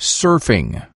surfing.